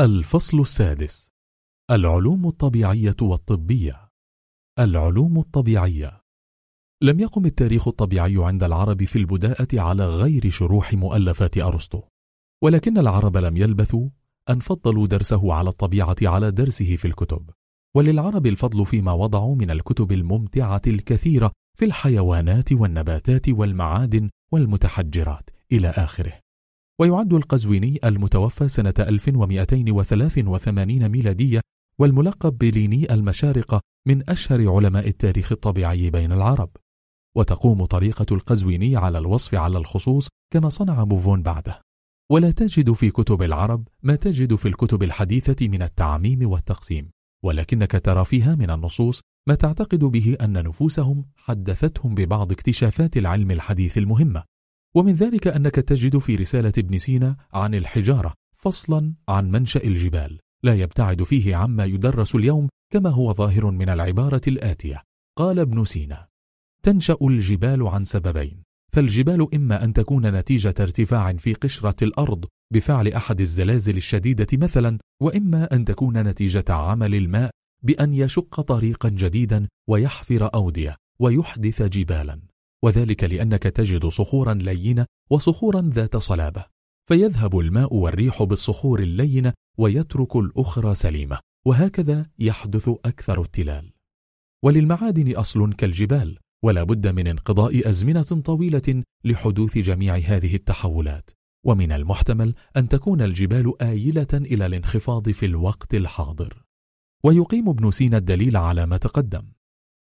الفصل السادس. العلوم الطبيعية والطبية. العلوم الطبيعية. لم يقم التاريخ الطبيعي عند العرب في البداءة على غير شروح مؤلفات أرسطو. ولكن العرب لم يلبثوا أن فضلوا درسه على الطبيعة على درسه في الكتب. وللعرب الفضل فيما وضعوا من الكتب الممتعة الكثيرة في الحيوانات والنباتات والمعادن والمتحجرات إلى آخره. ويعد القزويني المتوفى سنة 1283 ميلادية والملقب بليني المشارقة من أشهر علماء التاريخ الطبيعي بين العرب. وتقوم طريقة القزويني على الوصف على الخصوص كما صنع بوفون بعده. ولا تجد في كتب العرب ما تجد في الكتب الحديثة من التعميم والتقسيم ولكنك ترى فيها من النصوص ما تعتقد به أن نفوسهم حدثتهم ببعض اكتشافات العلم الحديث المهمة. ومن ذلك أنك تجد في رسالة ابن سينا عن الحجارة فصلا عن منشأ الجبال لا يبتعد فيه عما يدرس اليوم كما هو ظاهر من العبارة الآتية. قال ابن سينا تنشأ الجبال عن سببين فالجبال إما أن تكون نتيجة ارتفاع في قشرة الأرض بفعل أحد الزلازل الشديدة مثلا وإما أن تكون نتيجة عمل الماء بأن يشق طريقا جديدا ويحفر أودية ويحدث جبالا. وذلك لأنك تجد صخورا لينة وصخورا ذات صلابة. فيذهب الماء والريح بالصخور اللينة ويترك الأخرى سليمة وهكذا يحدث أكثر التلال. وللمعادن أصل كالجبال ولا بد من انقضاء أزمنة طويلة لحدوث جميع هذه التحولات. ومن المحتمل أن تكون الجبال آيلة إلى الانخفاض في الوقت الحاضر. ويقيم ابن سينا الدليل على ما تقدم.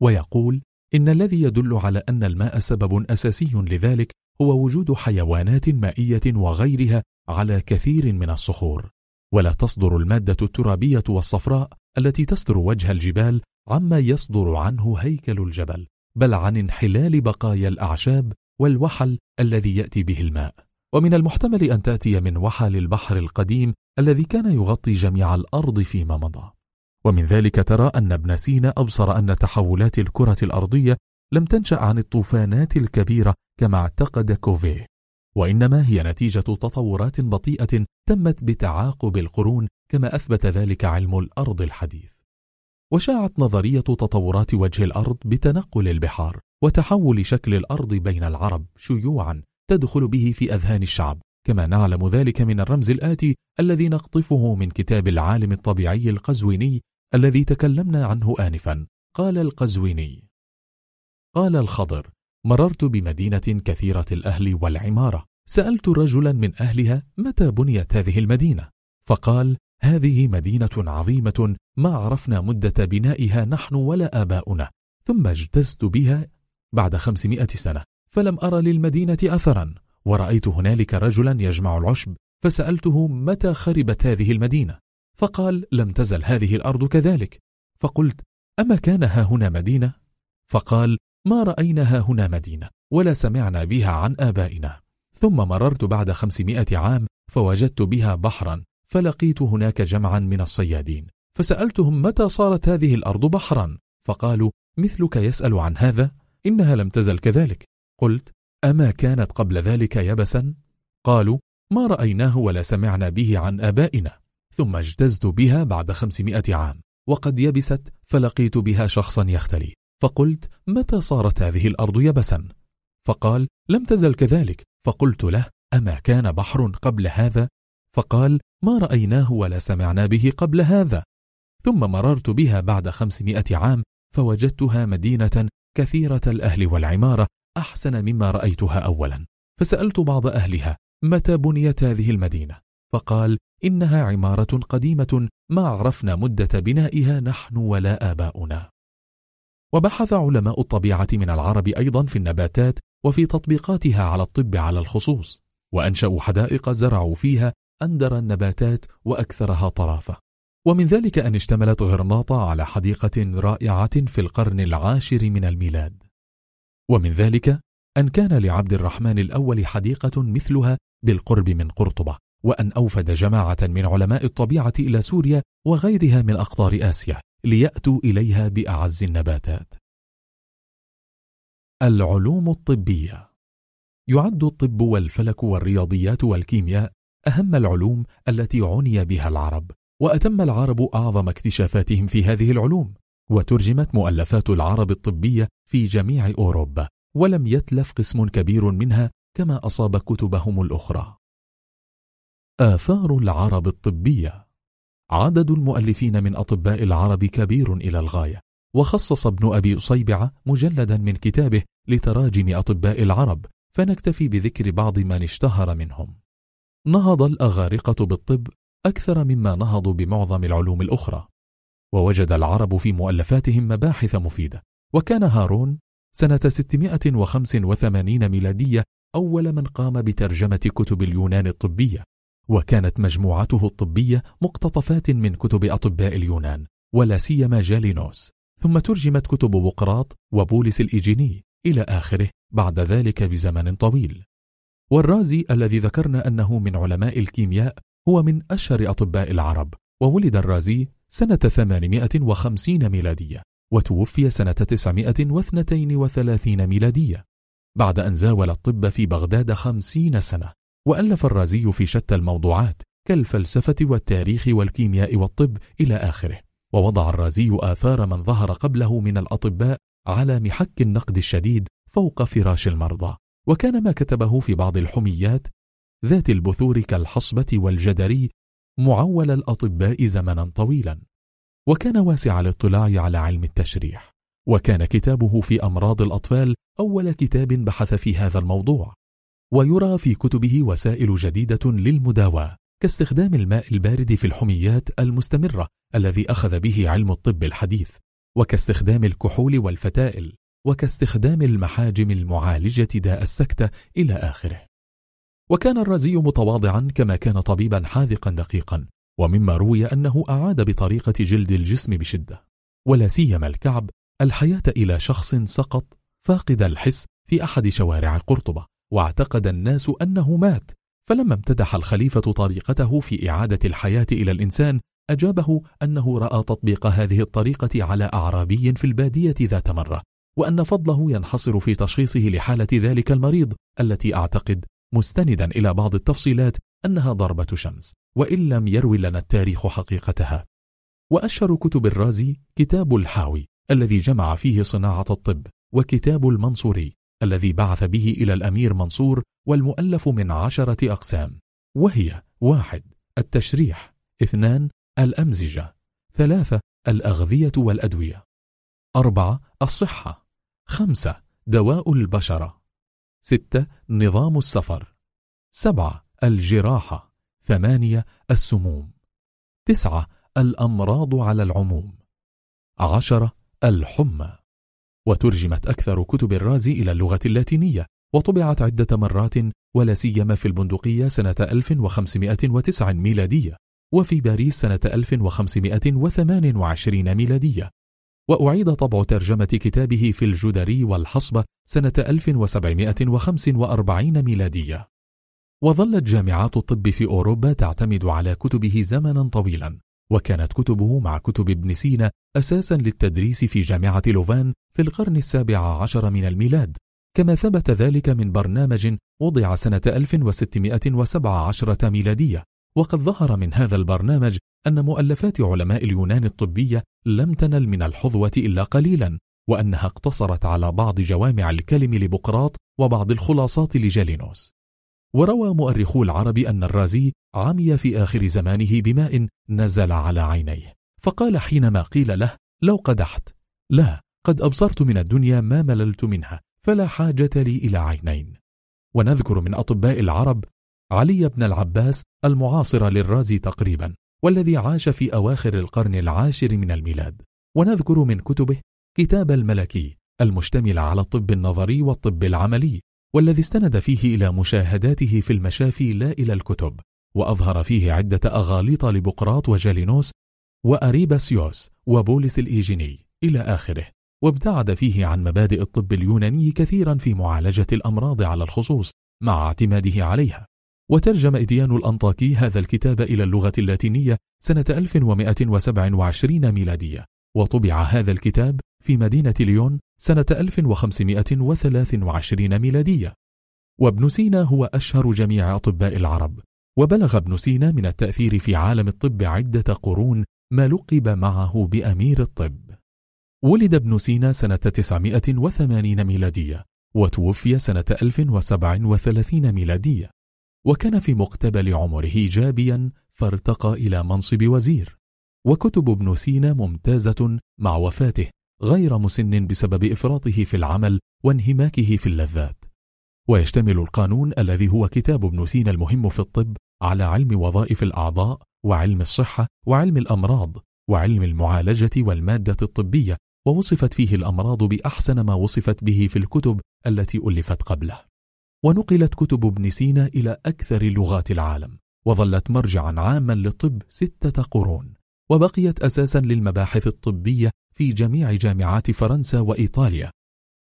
ويقول إن الذي يدل على أن الماء سبب أساسي لذلك هو وجود حيوانات مائية وغيرها على كثير من الصخور. ولا تصدر المادة الترابية والصفراء التي تستر وجه الجبال عما يصدر عنه هيكل الجبل بل عن انحلال بقايا الأعشاب والوحل الذي يأتي به الماء. ومن المحتمل أن تأتي من وحل البحر القديم الذي كان يغطي جميع الأرض فيما مضى. ومن ذلك ترى أن ابن سينا أبصر أن تحولات الكرة الأرضية لم تنشأ عن الطوفانات الكبيرة كما اعتقد كوفيه وإنما هي نتيجة تطورات بطيئة تمت بتعاقب القرون كما أثبت ذلك علم الأرض الحديث. وشاعت نظرية تطورات وجه الأرض بتنقل البحار وتحول شكل الأرض بين العرب شيوعا تدخل به في أذهان الشعب. كما نعلم ذلك من الرمز الآتي الذي نقطفه من كتاب العالم الطبيعي القزويني الذي تكلمنا عنه آنفا. قال القزويني قال الخضر مررت بمدينة كثيرة الأهل والعمارة. سألت رجلا من أهلها متى بنيت هذه المدينة؟ فقال هذه مدينة عظيمة ما عرفنا مدة بنائها نحن ولا آباؤنا. ثم اجتزت بها بعد خمسمائة سنة فلم أرى للمدينة أثرا. ورأيت هنالك رجلا يجمع العشب فسألته متى خربت هذه المدينة؟ فقال لم تزل هذه الأرض كذلك. فقلت أما كان ها هنا مدينة؟ فقال ما رأينا ها هنا مدينة ولا سمعنا بها عن آبائنا. ثم مررت بعد خمسمائة عام فوجدت بها بحرا فلقيت هناك جمعا من الصيادين. فسألتهم متى صارت هذه الأرض بحرا؟ فقالوا مثلك يسأل عن هذا؟ إنها لم تزل كذلك. قلت أما كانت قبل ذلك يبسا قالوا ما رأيناه ولا سمعنا به عن آبائنا ثم اجتزت بها بعد خمسمائة عام وقد يبست فلقيت بها شخصا يختلي فقلت متى صارت هذه الأرض يبسا فقال لم تزل كذلك فقلت له أما كان بحر قبل هذا؟ فقال ما رأيناه ولا سمعنا به قبل هذا. ثم مررت بها بعد خمسمائة عام فوجدتها مدينة كثيرة الأهل والعمارة أحسن مما رأيتها أولا. فسألت بعض أهلها متى بنيت هذه المدينة؟ فقال إنها عمارة قديمة ما عرفنا مدة بنائها نحن ولا آباؤنا. وبحث علماء الطبيعة من العرب أيضا في النباتات وفي تطبيقاتها على الطب على الخصوص وأنشأوا حدائق زرعوا فيها أندر النباتات وأكثرها طرافة. ومن ذلك أن اشتملت غرناطة على حديقة رائعة في القرن العاشر من الميلاد. ومن ذلك أن كان لعبد الرحمن الأول حديقة مثلها بالقرب من قرطبة وأن أوفد جماعة من علماء الطبيعة إلى سوريا وغيرها من أقطار آسيا ليأتوا إليها بأعز النباتات. العلوم الطبية. يعد الطب والفلك والرياضيات والكيمياء أهم العلوم التي عني بها العرب وأتم العرب أعظم اكتشافاتهم في هذه العلوم. وترجمت مؤلفات العرب الطبية في جميع أوروبا ولم يتلف قسم كبير منها كما أصاب كتبهم الأخرى. آثار العرب الطبية. عدد المؤلفين من أطباء العرب كبير إلى الغاية وخصص ابن أبي أصيبعة مجلدا من كتابه لتراجم أطباء العرب فنكتفي بذكر بعض من اشتهر منهم. نهض الأغارقة بالطب أكثر مما نهضوا بمعظم العلوم الأخرى. ووجد العرب في مؤلفاتهم مباحث مفيدة. وكان هارون سنة 685 ميلادية أول من قام بترجمة كتب اليونان الطبية. وكانت مجموعته الطبية مقتطفات من كتب أطباء اليونان ولا سيما جالينوس. ثم ترجمت كتب بقراط وبولس الإيجيني إلى آخره بعد ذلك بزمن طويل. والرازي الذي ذكرنا أنه من علماء الكيمياء هو من أشهر أطباء العرب وولد الرازي سنة 850 ميلادية وتوفي سنة 932 ميلادية. بعد أن زاول الطب في بغداد خمسين سنة وألف الرازي في شتى الموضوعات كالفلسفة والتاريخ والكيمياء والطب إلى آخره. ووضع الرازي آثار من ظهر قبله من الأطباء على محك النقد الشديد فوق فراش المرضى. وكان ما كتبه في بعض الحميات ذات البثور كالحصبة والجدري معول الأطباء زمنا طويلا وكان واسع الاطلاع على علم التشريح وكان كتابه في أمراض الأطفال أول كتاب بحث في هذا الموضوع ويرى في كتبه وسائل جديدة للمداواة كاستخدام الماء البارد في الحميات المستمرة الذي أخذ به علم الطب الحديث وكاستخدام الكحول والفتائل وكاستخدام المحاجم المعالجة داء السكتة إلى آخره. وكان الرازي متواضعا كما كان طبيبا حاذقا دقيقا ومما روي أنه أعاد بطريقة جلد الجسم بشدة. ولا سيما الكعب الحياة إلى شخص سقط فاقد الحس في أحد شوارع قرطبة واعتقد الناس أنه مات. فلما امتدح الخليفة طريقته في إعادة الحياة إلى الإنسان أجابه أنه رأى تطبيق هذه الطريقة على أعرابي في البادية ذات مرة وأن فضله ينحصر في تشخيصه لحالة ذلك المريض التي أعتقد مستندا إلى بعض التفصيلات أنها ضربة شمس وإن لم يروي لنا التاريخ حقيقتها. وأشهر كتب الرازي كتاب الحاوي الذي جمع فيه صناعة الطب وكتاب المنصوري الذي بعث به إلى الأمير منصور والمؤلف من عشرة أقسام. وهي واحد التشريح. اثنان الأمزجة. ثلاثة الأغذية والأدوية. أربعة الصحة. خمسة دواء البشرة. ستة نظام السفر. سبعة الجراحة. ثمانية السموم. تسعة الأمراض على العموم. عشرة الحمى. وترجمت أكثر كتب الرازي إلى اللغة اللاتينية وطبعت عدة مرات ولا سيما في البندقية سنة 1509 ميلادية وفي باريس سنة 1528 ميلادية. وأعيد طبع ترجمة كتابه في الجدري والحصبة سنة 1745 ميلادية. وظلت جامعات الطب في أوروبا تعتمد على كتبه زمنا طويلا وكانت كتبه مع كتب ابن سينا أساسا للتدريس في جامعة لوفان في القرن السابع عشر من الميلاد. كما ثبت ذلك من برنامج وضع سنة 1617 ميلادية. وقد ظهر من هذا البرنامج أن مؤلفات علماء اليونان الطبية لم تنل من الحظوة إلا قليلا وأنها اقتصرت على بعض جوامع الكلم لبقراط وبعض الخلاصات لجالينوس. وروى مؤرخو العرب أن الرازي عمي في آخر زمانه بماء نزل على عينيه فقال حينما قيل له لو قدحت لا قد أبصرت من الدنيا ما مللت منها فلا حاجة لي إلى عينين. ونذكر من أطباء العرب علي بن العباس المعاصر للرازي تقريبا. والذي عاش في أواخر القرن العاشر من الميلاد. ونذكر من كتبه كتاب الملكي المشتمل على الطب النظري والطب العملي والذي استند فيه إلى مشاهداته في المشافي لا إلى الكتب وأظهر فيه عدة أغاليط لبقراط وجالينوس وأريباسيوس وبولس الإيجيني إلى آخره. وابتعد فيه عن مبادئ الطب اليوناني كثيرا في معالجة الأمراض على الخصوص مع اعتماده عليها. وترجم إديان الأنطاكي هذا الكتاب إلى اللغة اللاتينية سنة 1127 ميلادية وطبع هذا الكتاب في مدينة ليون سنة 1523 ميلادية. وابن سينا هو أشهر جميع أطباء العرب وبلغ ابن سينا من التأثير في عالم الطب عدة قرون ما لقب معه بأمير الطب. ولد ابن سينا سنة 980 ميلادية وتوفي سنة 1037 ميلادية. وكان في مقتبل عمره جابيا فارتقى إلى منصب وزير. وكتب ابن سينا ممتازة مع وفاته غير مسن بسبب إفراطه في العمل وانهماكه في اللذات. ويشتمل القانون الذي هو كتاب ابن سينا المهم في الطب على علم وظائف الأعضاء وعلم الصحة وعلم الأمراض وعلم المعالجة والمادة الطبية ووصفت فيه الأمراض بأحسن ما وصفت به في الكتب التي ألفت قبله. ونقلت كتب ابن سينا إلى أكثر لغات العالم وظلت مرجعا عاما للطب ستة قرون وبقيت أساسا للمباحث الطبية في جميع جامعات فرنسا وإيطاليا.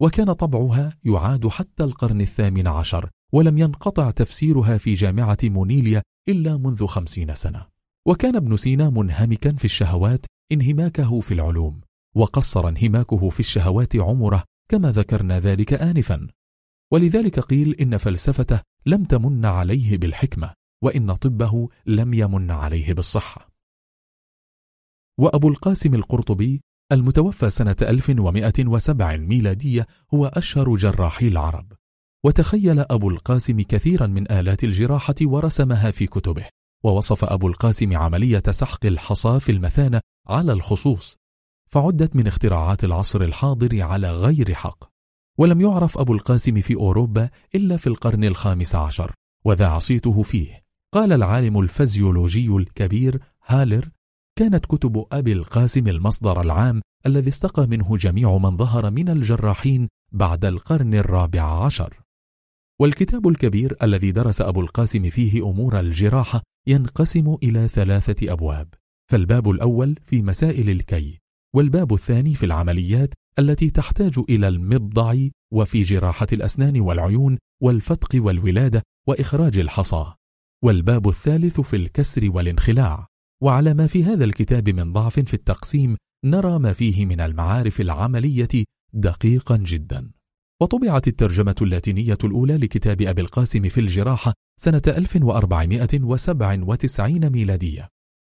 وكان طبعها يعاد حتى القرن الثامن عشر ولم ينقطع تفسيرها في جامعة مونيليا إلا منذ خمسين سنة. وكان ابن سينا منهمكا في الشهوات انهماكه في العلوم وقصر انهماكه في الشهوات عمره كما ذكرنا ذلك آنفا. ولذلك قيل إن فلسفته لم تمن عليه بالحكمة وإن طبه لم يمن عليه بالصحة. وأبو القاسم القرطبي المتوفى سنة 1107 ميلادية هو أشهر جراحي العرب وتخيل أبو القاسم كثيرا من آلات الجراحة ورسمها في كتبه ووصف أبو القاسم عملية سحق الحصى في المثانة على الخصوص فعدت من اختراعات العصر الحاضر على غير حق. ولم يعرف أبو القاسم في أوروبا إلا في القرن الخامس عشر وذاع صيته فيه. قال العالم الفزيولوجي الكبير هالر كانت كتب أبي القاسم المصدر العام الذي استقى منه جميع من ظهر من الجراحين بعد القرن الرابع عشر. والكتاب الكبير الذي درس أبو القاسم فيه أمور الجراحة ينقسم إلى ثلاثة أبواب. فالباب الأول في مسائل الكي والباب الثاني في العمليات التي تحتاج إلى المبضع وفي جراحة الأسنان والعيون والفتق والولادة وإخراج الحصى. والباب الثالث في الكسر والانخلاع. وعلى ما في هذا الكتاب من ضعف في التقسيم نرى ما فيه من المعارف العملية دقيقا جدا. وطبعت الترجمة اللاتينية الأولى لكتاب أبي القاسم في الجراحة سنة 1497 ميلادية.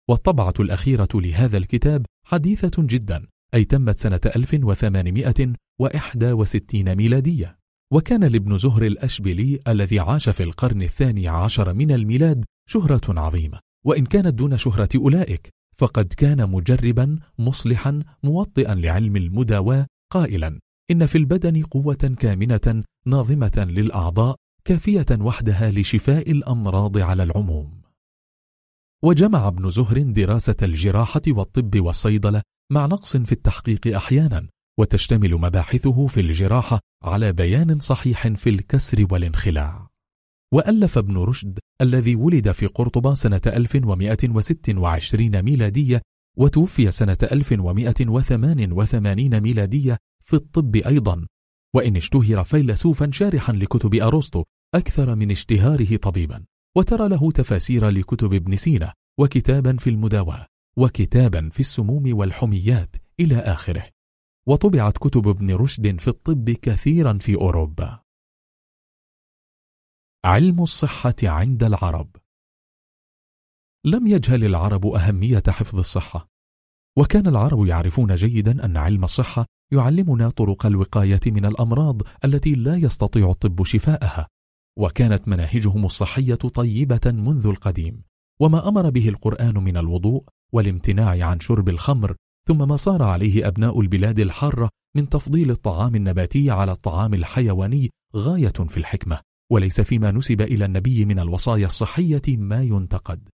والطبعة الأخيرة لهذا الكتاب حديثة جدا. أي تمت سنة 1861 ميلادية. وكان لابن زهر الأشبلي الذي عاش في القرن الثاني عشر من الميلاد شهرة عظيمة. وإن كانت دون شهرة أولئك فقد كان مجربا مصلحا موطئا لعلم المداواة قائلا إن في البدن قوة كامنة ناظمة للأعضاء كافية وحدها لشفاء الأمراض على العموم. وجمع ابن زهر دراسة الجراحة والطب والصيدلة مع نقص في التحقيق أحيانا وتشتمل مباحثه في الجراحة على بيان صحيح في الكسر والانخلاع. وألف ابن رشد الذي ولد في قرطبة سنة 1126 ميلادية وتوفي سنة 1188 ميلادية في الطب أيضا. وإن اشتهر فيلسوفا شارحا لكتب أرسطو أكثر من اشتهاره طبيبا. وترى له تفاسير لكتب ابن سينا وكتابا في المداواة. وكتابا في السموم والحميات إلى آخره. وطبعت كتب ابن رشد في الطب كثيرا في أوروبا. علم الصحة عند العرب. لم يجهل العرب أهمية حفظ الصحة. وكان العرب يعرفون جيدا أن علم الصحة يعلمنا طرق الوقاية من الأمراض التي لا يستطيع الطب شفاءها. وكانت مناهجهم الصحية طيبة منذ القديم. وما أمر به القرآن من الوضوء والامتناع عن شرب الخمر ثم ما صار عليه أبناء البلاد الحارة من تفضيل الطعام النباتي على الطعام الحيواني غاية في الحكمة وليس فيما نسب إلى النبي من الوصايا الصحية ما ينتقد.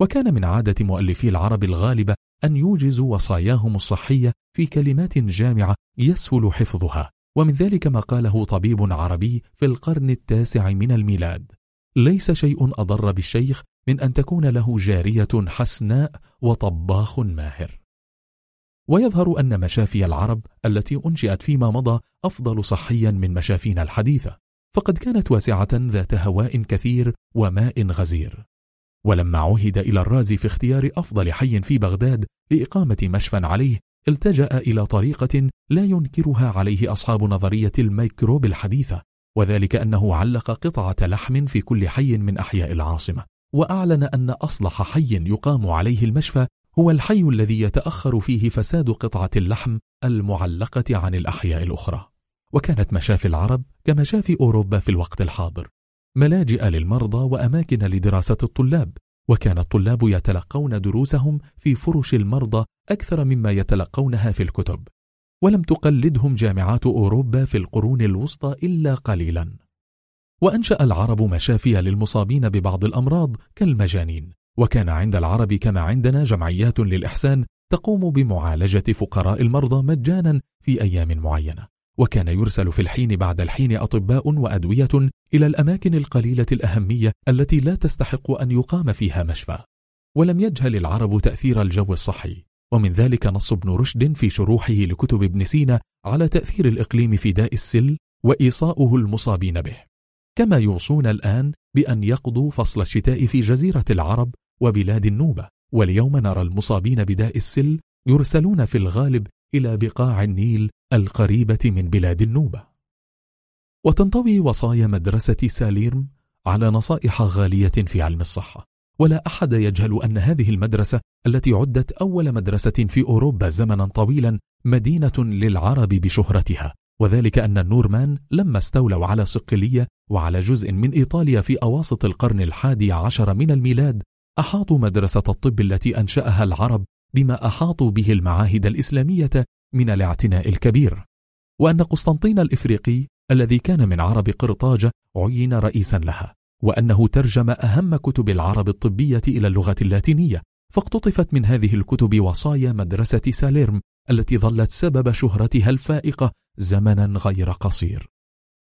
وكان من عادة مؤلفي العرب الغالبة أن يوجزوا وصاياهم الصحية في كلمات جامعة يسهل حفظها ومن ذلك ما قاله طبيب عربي في القرن التاسع من الميلاد. ليس شيء أضر بالشيخ من أن تكون له جارية حسناء وطباخ ماهر. ويظهر أن مشافي العرب التي أنشئت فيما مضى أفضل صحيا من مشافينا الحديثة فقد كانت واسعة ذات هواء كثير وماء غزير. ولما عهد إلى الرازي في اختيار أفضل حي في بغداد لإقامة مشفى عليه التجأ إلى طريقة لا ينكرها عليه أصحاب نظرية الميكروب الحديثة وذلك أنه علق قطعة لحم في كل حي من أحياء العاصمة. وأعلن أن أصلح حي يقام عليه المشفى هو الحي الذي يتأخر فيه فساد قطعة اللحم المعلقة عن الأحياء الأخرى. وكانت مشافي العرب كمشافي أوروبا في الوقت الحاضر. ملاجئ للمرضى وأماكن لدراسة الطلاب. وكان الطلاب يتلقون دروسهم في فرش المرضى أكثر مما يتلقونها في الكتب. ولم تقلدهم جامعات أوروبا في القرون الوسطى إلا قليلا. وأنشأ العرب مشافي للمصابين ببعض الأمراض كالمجانين. وكان عند العرب كما عندنا جمعيات للإحسان تقوم بمعالجة فقراء المرضى مجانا في أيام معينة. وكان يرسل في الحين بعد الحين أطباء وأدوية إلى الأماكن القليلة الأهمية التي لا تستحق أن يقام فيها مشفى. ولم يجهل العرب تأثير الجو الصحي. ومن ذلك نص ابن رشد في شروحه لكتب ابن سينا على تأثير الإقليم في داء السل وإيصاؤه المصابين به. كما يوصون الآن بأن يقضوا فصل الشتاء في جزيرة العرب وبلاد النوبة. واليوم نرى المصابين بداء السل يرسلون في الغالب إلى بقاع النيل القريبة من بلاد النوبة. وتنطوي وصايا مدرسة ساليرم على نصائح غالية في علم الصحة. ولا أحد يجهل أن هذه المدرسة التي عدت أول مدرسة في أوروبا زمنا طويلا مدينة للعرب بشهرتها. وذلك أن النورمان لما استولوا على صقلية وعلى جزء من إيطاليا في أواسط القرن الحادي عشر من الميلاد أحاطوا مدرسة الطب التي أنشأها العرب بما أحاطوا به المعاهد الإسلامية من الاعتناء الكبير. وأن قسطنطين الإفريقي الذي كان من عرب قرطاجة عين رئيسا لها وأنه ترجم أهم كتب العرب الطبية إلى اللغة اللاتينية فاقتطفت من هذه الكتب وصايا مدرسة ساليرم التي ظلت سبب شهرتها الفائقة زمنا غير قصير.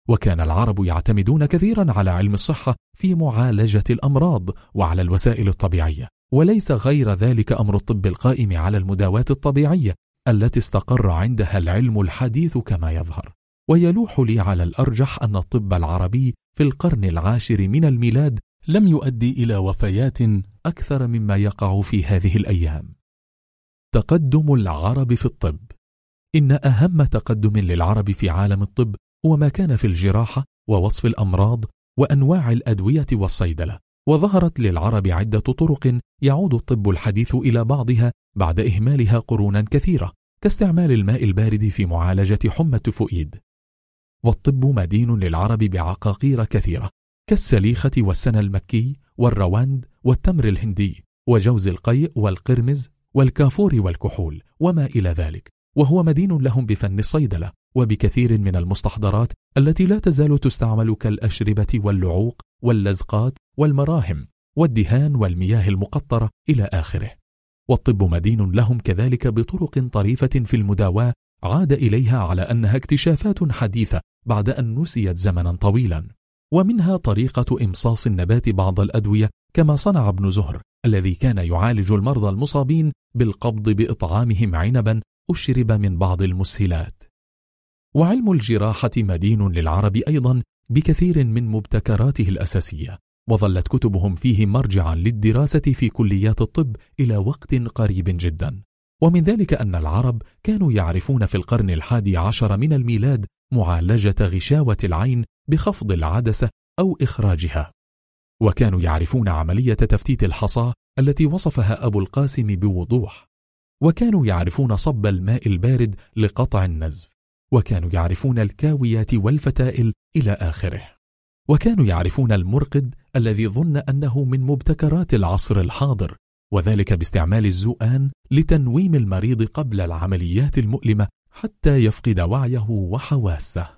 وكان العرب يعتمدون كثيرا على علم الصحة في معالجة الأمراض وعلى الوسائل الطبيعية وليس غير ذلك أمر الطب القائم على المداواة الطبيعية التي استقر عندها العلم الحديث كما يظهر. ويلوح لي على الأرجح أن الطب العربي في القرن العاشر من الميلاد لم يؤدي إلى وفيات أكثر مما يقع في هذه الأيام. تقدم العرب في الطب. إن أهم تقدم للعرب في عالم الطب هو ما كان في الجراحة ووصف الأمراض وأنواع الأدوية والصيدلة. وظهرت للعرب عدة طرق يعود الطب الحديث إلى بعضها بعد إهمالها قرونا كثيرة كاستعمال الماء البارد في معالجة حمى التفوئيد. والطب مدين للعرب بعقاقير كثيرة كالسليخة والسنة المكي والرواند والتمر الهندي وجوز القيء والقرمز والكافور والكحول وما إلى ذلك. وهو مدين لهم بفن الصيدلة وبكثير من المستحضرات التي لا تزال تستعمل كالأشربة واللعوق واللزقات والمراهم والدهان والمياه المقطرة إلى آخره. والطب مدين لهم كذلك بطرق طريفة في المداواة عاد إليها على أنها اكتشافات حديثة بعد أن نسيت زمنا طويلا. ومنها طريقة إمصاص النبات بعض الأدوية كما صنع ابن زهر الذي كان يعالج المرضى المصابين بالقبض بإطعامهم عنبا أشرب من بعض المسهلات. وعلم الجراحة مدين للعرب أيضا بكثير من مبتكراته الأساسية وظلت كتبهم فيه مرجعا للدراسة في كليات الطب إلى وقت قريب جدا. ومن ذلك أن العرب كانوا يعرفون في القرن الحادي عشر من الميلاد معالجة غشاوة العين بخفض العدسة أو إخراجها. وكانوا يعرفون عملية تفتيت الحصى التي وصفها أبو القاسم بوضوح وكانوا يعرفون صب الماء البارد لقطع النزف وكانوا يعرفون الكاويات والفتائل إلى آخره وكانوا يعرفون المرقد الذي ظن أنه من مبتكرات العصر الحاضر وذلك باستعمال الزؤان لتنويم المريض قبل العمليات المؤلمة حتى يفقد وعيه وحواسه.